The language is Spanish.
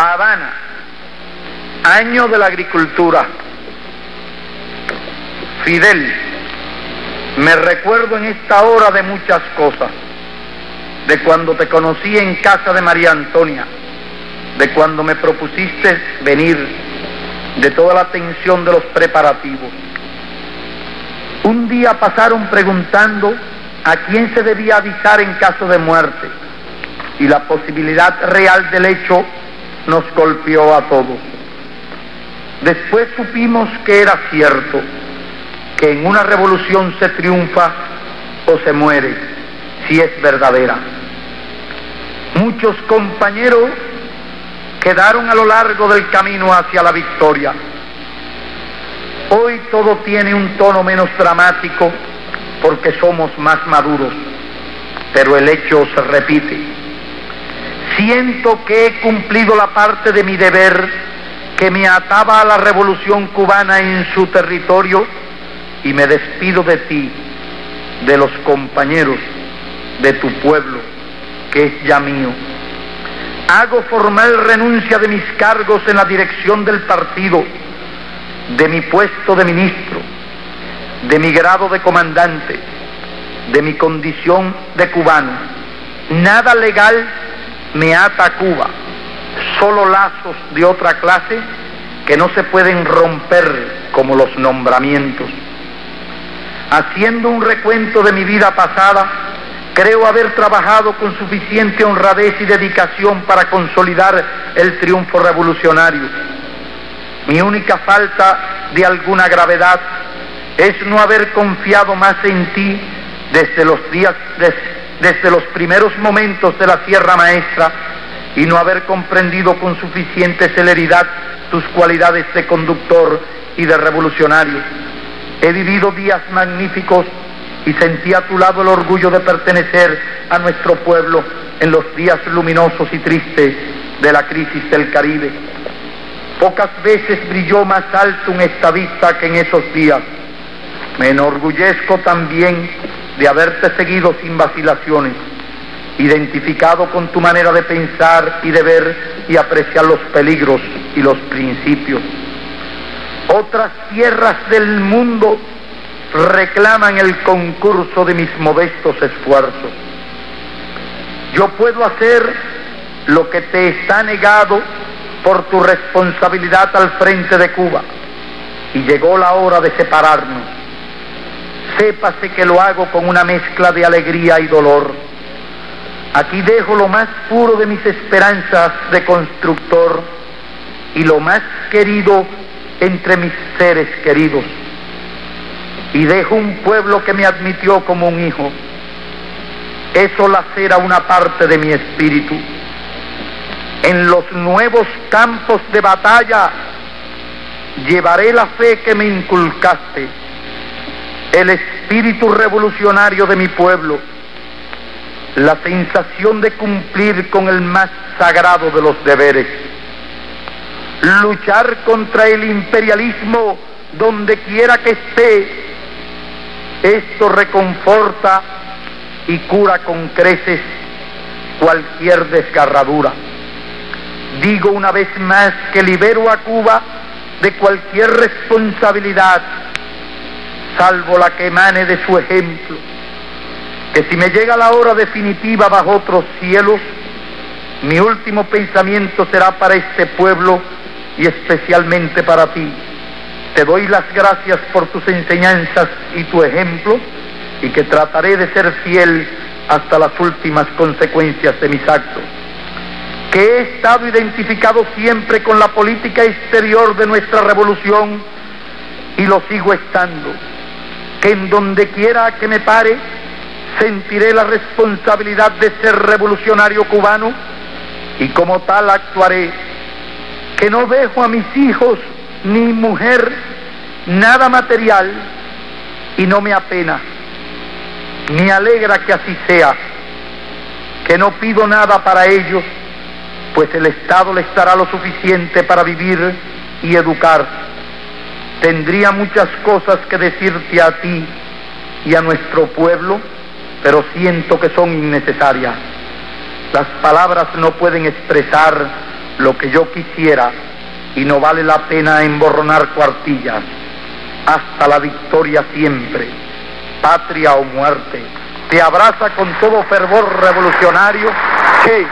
Habana, año de la agricultura. Fidel, me recuerdo en esta hora de muchas cosas, de cuando te conocí en casa de María Antonia, de cuando me propusiste venir, de toda la tensión de los preparativos. Un día pasaron preguntando a quién se debía avisar en caso de muerte y la posibilidad real del hecho nos golpeó a todos. Después supimos que era cierto, que en una revolución se triunfa o se muere, si es verdadera. Muchos compañeros quedaron a lo largo del camino hacia la victoria. Hoy todo tiene un tono menos dramático porque somos más maduros, pero el hecho se repite. Siento que he cumplido la parte de mi deber que me ataba a la revolución cubana en su territorio y me despido de ti, de los compañeros, de tu pueblo, que es ya mío. Hago formal renuncia de mis cargos en la dirección del partido, de mi puesto de ministro, de mi grado de comandante, de mi condición de cubano. Nada legal me ata a Cuba solo lazos de otra clase que no se pueden romper como los nombramientos. Haciendo un recuento de mi vida pasada, creo haber trabajado con suficiente honradez y dedicación para consolidar el triunfo revolucionario. Mi única falta de alguna gravedad es no haber confiado más en ti desde los días, desde los primeros momentos de la Sierra Maestra y no haber comprendido con suficiente celeridad tus cualidades de conductor y de revolucionario. He vivido días magníficos y sentí a tu lado el orgullo de pertenecer a nuestro pueblo en los días luminosos y tristes de la crisis del Caribe. Pocas veces brilló más alto un estadista que en esos días. Me enorgullezco también de haberte seguido sin vacilaciones identificado con tu manera de pensar y de ver y apreciar los peligros y los principios. Otras tierras del mundo reclaman el concurso de mis modestos esfuerzos. Yo puedo hacer lo que te está negado por tu responsabilidad al frente de Cuba. Y llegó la hora de separarnos. Sépase que lo hago con una mezcla de alegría y dolor Aquí dejo lo más puro de mis esperanzas de constructor y lo más querido entre mis seres queridos. Y dejo un pueblo que me admitió como un hijo. Eso lacera una parte de mi espíritu. En los nuevos campos de batalla llevaré la fe que me inculcaste, el espíritu revolucionario de mi pueblo la sensación de cumplir con el más sagrado de los deberes, luchar contra el imperialismo donde quiera que esté, esto reconforta y cura con creces cualquier desgarradura. Digo una vez más que libero a Cuba de cualquier responsabilidad, salvo la que emane de su ejemplo que si me llega la hora definitiva bajo otros cielos, mi último pensamiento será para este pueblo y especialmente para ti. Te doy las gracias por tus enseñanzas y tu ejemplo y que trataré de ser fiel hasta las últimas consecuencias de mis actos. Que he estado identificado siempre con la política exterior de nuestra revolución y lo sigo estando. Que en donde quiera que me pare, sentiré la responsabilidad de ser revolucionario cubano y como tal actuaré, que no dejo a mis hijos ni mujer nada material y no me apena, ni alegra que así sea, que no pido nada para ellos, pues el Estado les dará lo suficiente para vivir y educar. Tendría muchas cosas que decirte a ti y a nuestro pueblo, pero siento que son innecesarias. Las palabras no pueden expresar lo que yo quisiera y no vale la pena emborronar cuartillas. Hasta la victoria siempre, patria o muerte. Te abraza con todo fervor revolucionario que